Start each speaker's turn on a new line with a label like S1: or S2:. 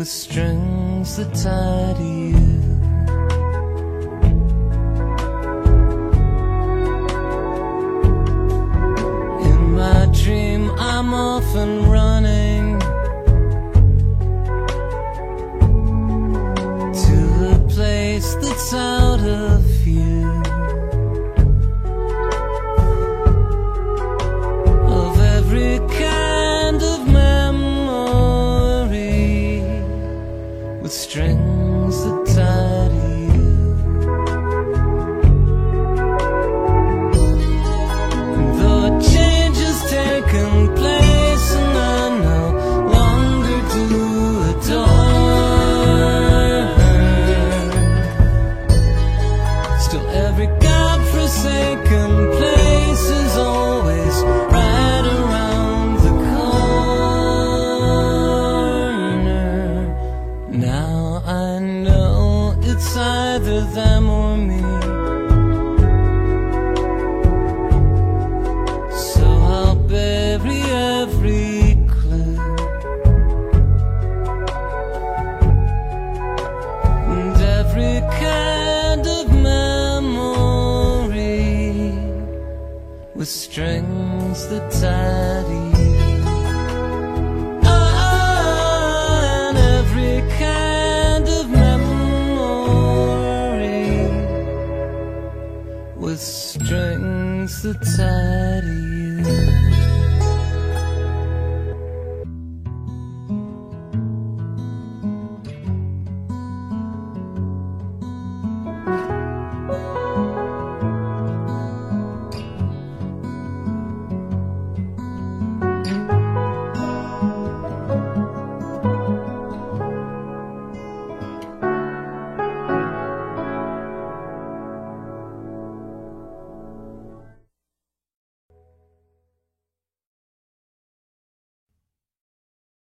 S1: With strings that tie to you. In my dream, I'm often running godforsaken place strings that tie to you. And every kind of memory with strings that tie you.